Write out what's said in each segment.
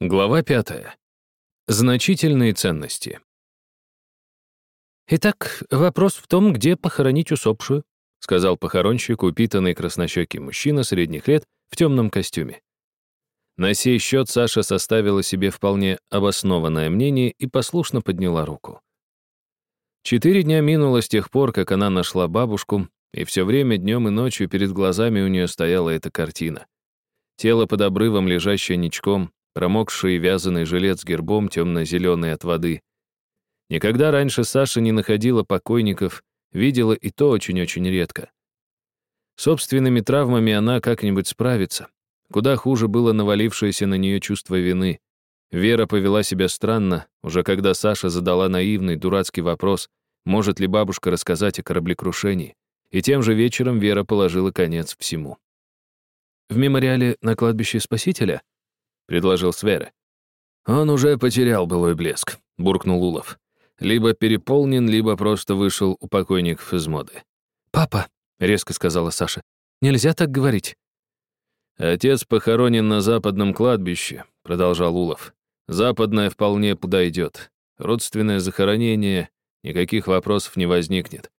Глава пятая. Значительные ценности. «Итак, вопрос в том, где похоронить усопшую», сказал похоронщик, упитанный краснощекий мужчина средних лет в темном костюме. На сей счет Саша составила себе вполне обоснованное мнение и послушно подняла руку. Четыре дня минуло с тех пор, как она нашла бабушку, и все время днем и ночью перед глазами у нее стояла эта картина. Тело под обрывом, лежащее ничком, промокший вязаный жилет с гербом, темно-зеленый от воды. Никогда раньше Саша не находила покойников, видела и то очень-очень редко. Собственными травмами она как-нибудь справится. Куда хуже было навалившееся на нее чувство вины. Вера повела себя странно, уже когда Саша задала наивный, дурацкий вопрос, может ли бабушка рассказать о кораблекрушении. И тем же вечером Вера положила конец всему. В мемориале на кладбище Спасителя — предложил Свера. «Он уже потерял былой блеск», — буркнул Улов. «Либо переполнен, либо просто вышел у покойников из моды». «Папа», — резко сказала Саша, — «нельзя так говорить». «Отец похоронен на западном кладбище», — продолжал Улов. «Западное вполне подойдет. Родственное захоронение, никаких вопросов не возникнет».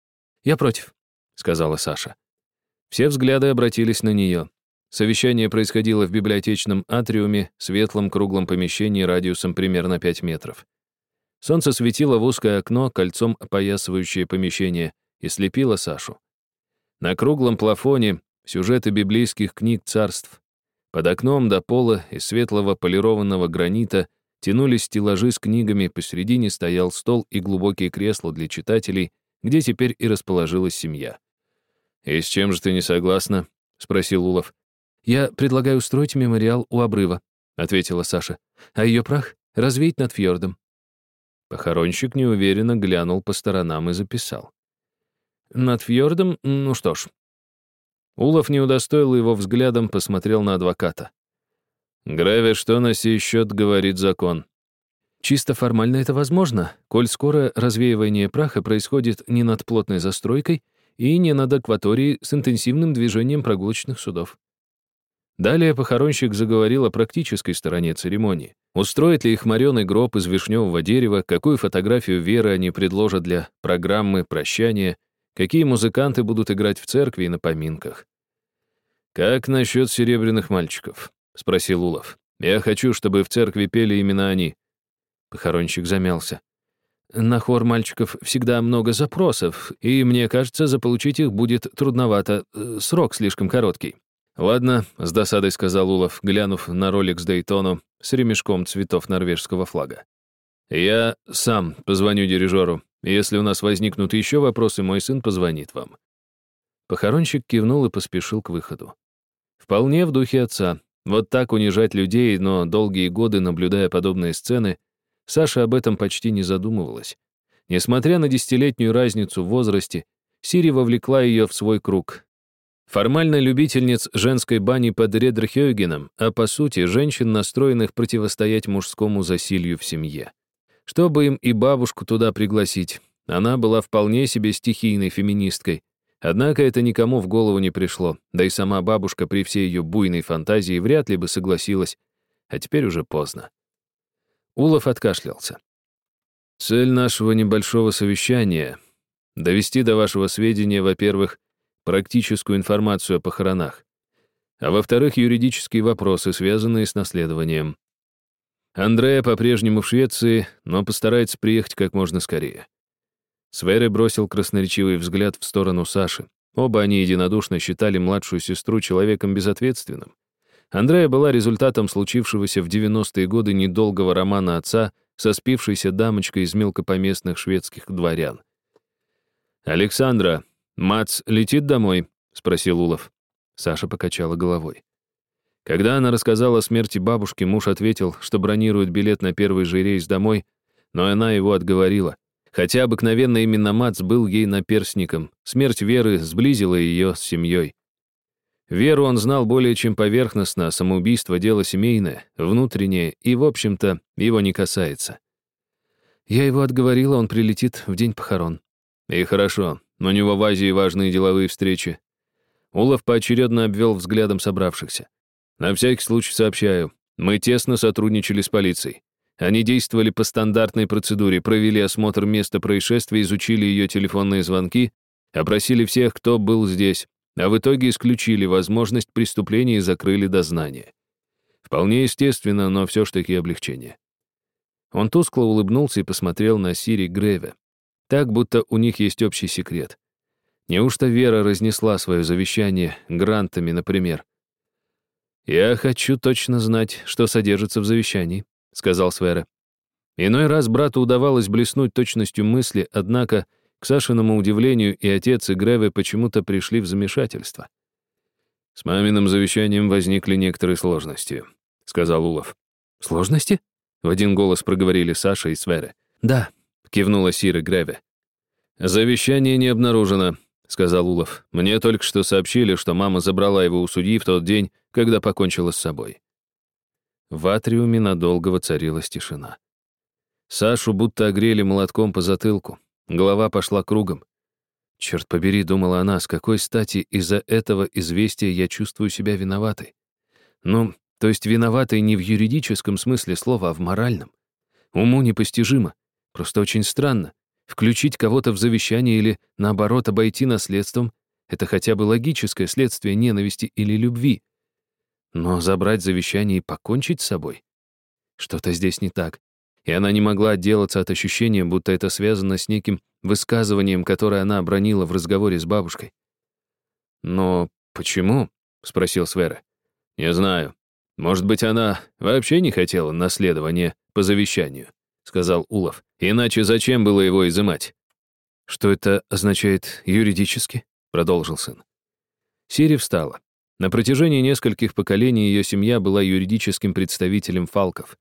«Я против», — сказала Саша. Все взгляды обратились на нее. Совещание происходило в библиотечном атриуме, светлом круглом помещении радиусом примерно 5 метров. Солнце светило в узкое окно, кольцом опоясывающее помещение, и слепило Сашу. На круглом плафоне сюжеты библейских книг царств. Под окном до пола из светлого полированного гранита тянулись стеллажи с книгами, посередине стоял стол и глубокие кресла для читателей, где теперь и расположилась семья. «И с чем же ты не согласна?» — спросил Улов. «Я предлагаю устроить мемориал у обрыва», — ответила Саша, «а ее прах развеять над фьордом». Похоронщик неуверенно глянул по сторонам и записал. «Над фьордом? Ну что ж». Улов не удостоил его взглядом, посмотрел на адвоката. «Граве, что на сей счет говорит закон?» Чисто формально это возможно, коль скоро развеивание праха происходит не над плотной застройкой и не над акваторией с интенсивным движением прогулочных судов. Далее похоронщик заговорил о практической стороне церемонии. Устроит ли их мореный гроб из вишневого дерева, какую фотографию веры они предложат для программы прощания, какие музыканты будут играть в церкви и на поминках. «Как насчет серебряных мальчиков?» — спросил Улов. «Я хочу, чтобы в церкви пели именно они». Похоронщик замялся. «На хор мальчиков всегда много запросов, и, мне кажется, заполучить их будет трудновато, э, срок слишком короткий». «Ладно», — с досадой сказал Улов, глянув на ролик с Дейтону с ремешком цветов норвежского флага. «Я сам позвоню дирижеру. Если у нас возникнут еще вопросы, мой сын позвонит вам». Похоронщик кивнул и поспешил к выходу. Вполне в духе отца. Вот так унижать людей, но долгие годы, наблюдая подобные сцены, Саша об этом почти не задумывалась. Несмотря на десятилетнюю разницу в возрасте, Сири вовлекла ее в свой круг, Формально любительниц женской бани под Редрхёгеном, а по сути женщин, настроенных противостоять мужскому засилью в семье. Чтобы им и бабушку туда пригласить, она была вполне себе стихийной феминисткой. Однако это никому в голову не пришло, да и сама бабушка при всей ее буйной фантазии вряд ли бы согласилась, а теперь уже поздно. Улов откашлялся. «Цель нашего небольшого совещания — довести до вашего сведения, во-первых, практическую информацию о похоронах, а во-вторых, юридические вопросы, связанные с наследованием. Андрея по-прежнему в Швеции, но постарается приехать как можно скорее. Свере бросил красноречивый взгляд в сторону Саши. Оба они единодушно считали младшую сестру человеком безответственным. Андрея была результатом случившегося в 90-е годы недолгого романа отца со спившейся дамочкой из мелкопоместных шведских дворян. «Александра, «Мац летит домой?» — спросил Улов. Саша покачала головой. Когда она рассказала о смерти бабушки, муж ответил, что бронирует билет на первый же рейс домой, но она его отговорила. Хотя обыкновенно именно Мац был ей наперсником, смерть Веры сблизила ее с семьей. Веру он знал более чем поверхностно, самоубийство — дело семейное, внутреннее, и, в общем-то, его не касается. Я его отговорила, он прилетит в день похорон. И хорошо, но у него в Азии важные деловые встречи. Улов поочередно обвел взглядом собравшихся. На всякий случай сообщаю. Мы тесно сотрудничали с полицией. Они действовали по стандартной процедуре, провели осмотр места происшествия, изучили ее телефонные звонки, опросили всех, кто был здесь, а в итоге исключили возможность преступления и закрыли дознание. Вполне естественно, но все ж таки облегчение. Он тускло улыбнулся и посмотрел на Сири Греве. Так, будто у них есть общий секрет. Неужто Вера разнесла свое завещание грантами, например? «Я хочу точно знать, что содержится в завещании», — сказал Свера. Иной раз брату удавалось блеснуть точностью мысли, однако, к Сашиному удивлению, и отец, и Греве почему-то пришли в замешательство. «С маминым завещанием возникли некоторые сложности», — сказал Улов. «Сложности?» — в один голос проговорили Саша и Свере. «Да», — кивнула Сира Греве. «Завещание не обнаружено», — сказал Улов. «Мне только что сообщили, что мама забрала его у судьи в тот день, когда покончила с собой». В атриуме надолго воцарилась тишина. Сашу будто огрели молотком по затылку. Голова пошла кругом. Черт побери, думала она, с какой стати из-за этого известия я чувствую себя виноватой. Ну, то есть виноватой не в юридическом смысле слова, а в моральном. Уму непостижимо. Просто очень странно. Включить кого-то в завещание или, наоборот, обойти наследством — это хотя бы логическое следствие ненависти или любви. Но забрать завещание и покончить с собой? Что-то здесь не так. И она не могла отделаться от ощущения, будто это связано с неким высказыванием, которое она обронила в разговоре с бабушкой. «Но почему?» — спросил Свера. «Не знаю. Может быть, она вообще не хотела наследования по завещанию?» — сказал Улов. «Иначе зачем было его изымать?» «Что это означает юридически?» — продолжил сын. Сири встала. На протяжении нескольких поколений ее семья была юридическим представителем фалков.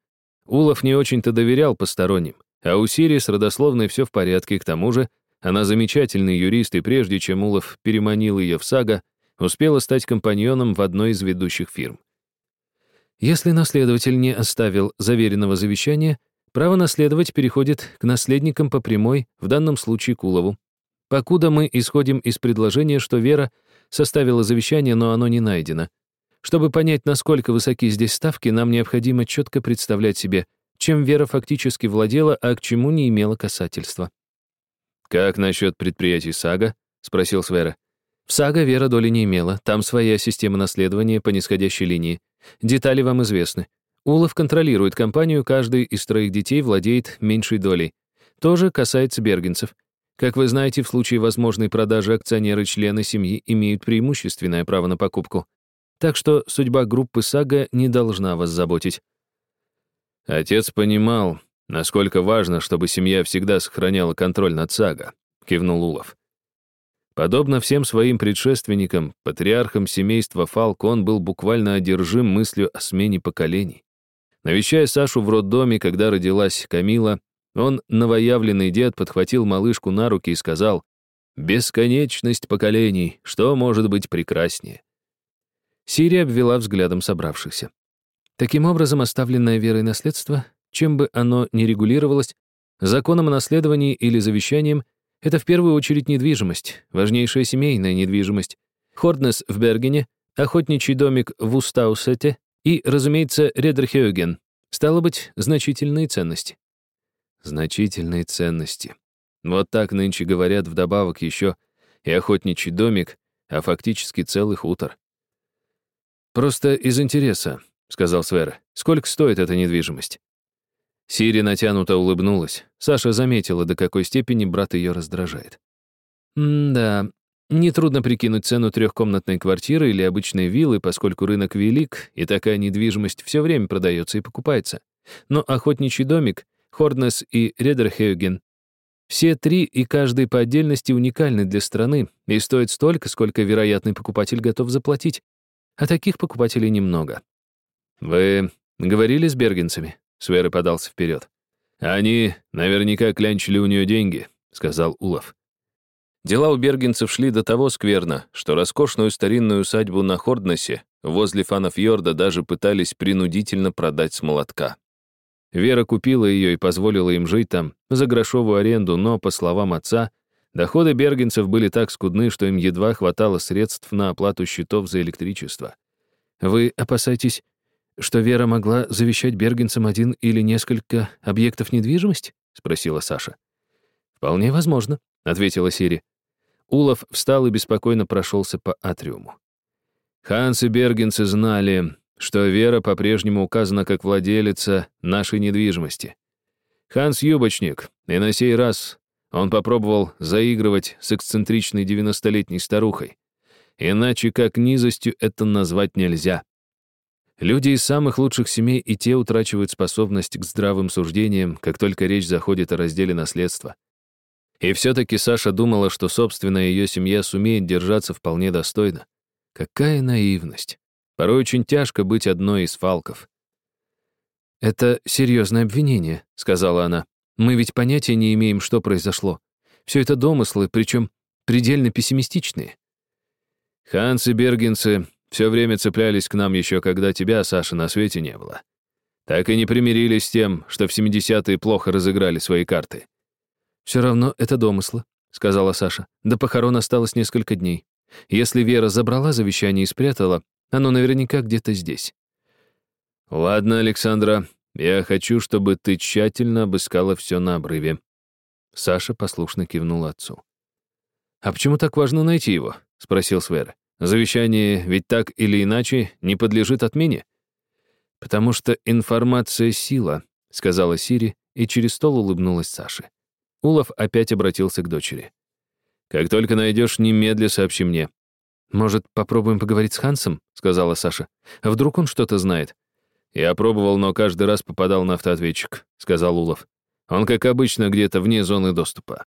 Улов не очень-то доверял посторонним, а у Сири с родословной все в порядке, к тому же она замечательный юрист, и прежде чем Улов переманил ее в сага, успела стать компаньоном в одной из ведущих фирм. Если наследователь не оставил заверенного завещания, Право наследовать переходит к наследникам по прямой, в данном случае Кулову. Покуда мы исходим из предложения, что Вера составила завещание, но оно не найдено. Чтобы понять, насколько высоки здесь ставки, нам необходимо четко представлять себе, чем Вера фактически владела, а к чему не имела касательства. «Как насчет предприятий САГА?» — спросил Свера. В САГА Вера доли не имела, там своя система наследования по нисходящей линии. Детали вам известны. Улов контролирует компанию, каждый из троих детей владеет меньшей долей. Тоже касается бергенцев. Как вы знаете, в случае возможной продажи акционеры члены семьи имеют преимущественное право на покупку. Так что судьба группы Сага не должна вас заботить. Отец понимал, насколько важно, чтобы семья всегда сохраняла контроль над Сага, кивнул Улов. Подобно всем своим предшественникам, патриархам семейства Фалк, он был буквально одержим мыслью о смене поколений. Навещая Сашу в роддоме, когда родилась Камила, он, новоявленный дед, подхватил малышку на руки и сказал, «Бесконечность поколений, что может быть прекраснее?» Сирия обвела взглядом собравшихся. Таким образом, оставленное верой наследство, чем бы оно ни регулировалось, законом о наследовании или завещанием, это в первую очередь недвижимость, важнейшая семейная недвижимость. Хорднес в Бергене, охотничий домик в Устаусете, и, разумеется, Редерхёген. Стало быть, значительные ценности. Значительные ценности. Вот так нынче говорят вдобавок еще и охотничий домик, а фактически целый хутор. «Просто из интереса», — сказал Свер. «Сколько стоит эта недвижимость?» Сири натянуто улыбнулась. Саша заметила, до какой степени брат ее раздражает. «Да, Нетрудно прикинуть цену трехкомнатной квартиры или обычной виллы, поскольку рынок велик, и такая недвижимость все время продается и покупается. Но охотничий домик, Хорнес и Редерхейген все три и каждый по отдельности уникальны для страны и стоят столько, сколько вероятный покупатель готов заплатить. А таких покупателей немного. «Вы говорили с бергенцами?» Свера подался вперед. «Они наверняка клянчили у нее деньги», — сказал Улов. Дела у бергенцев шли до того скверно, что роскошную старинную усадьбу на Хорднесе возле Фанафьорда даже пытались принудительно продать с молотка. Вера купила ее и позволила им жить там за грошовую аренду, но, по словам отца, доходы бергенцев были так скудны, что им едва хватало средств на оплату счетов за электричество. «Вы опасаетесь что Вера могла завещать бергенцам один или несколько объектов недвижимости?» — спросила Саша. «Вполне возможно», — ответила Сири. Улов встал и беспокойно прошелся по атриуму. Ханс и бергенцы знали, что Вера по-прежнему указана как владелица нашей недвижимости. Ханс Юбочник, и на сей раз он попробовал заигрывать с эксцентричной девяностолетней старухой. Иначе как низостью это назвать нельзя. Люди из самых лучших семей и те утрачивают способность к здравым суждениям, как только речь заходит о разделе наследства. И все-таки Саша думала, что собственная ее семья сумеет держаться вполне достойно. Какая наивность. Порой очень тяжко быть одной из фалков. «Это серьезное обвинение», — сказала она. Мы ведь понятия не имеем, что произошло. Все это домыслы, причем предельно пессимистичные. Ханс и Бергенцы все время цеплялись к нам еще когда тебя, Саша, на свете не было. Так и не примирились с тем, что в 70-е плохо разыграли свои карты. «Все равно это домыслы», — сказала Саша. «До похорон осталось несколько дней. Если Вера забрала завещание и спрятала, оно наверняка где-то здесь». «Ладно, Александра, я хочу, чтобы ты тщательно обыскала все на обрыве». Саша послушно кивнул отцу. «А почему так важно найти его?» — спросил Свер. «Завещание ведь так или иначе не подлежит отмене?» «Потому что информация — сила», — сказала Сири, и через стол улыбнулась Саше. Улов опять обратился к дочери. «Как только найдешь, немедля сообщи мне». «Может, попробуем поговорить с Хансом?» — сказала Саша. «Вдруг он что-то знает?» «Я пробовал, но каждый раз попадал на автоответчик», — сказал Улов. «Он, как обычно, где-то вне зоны доступа».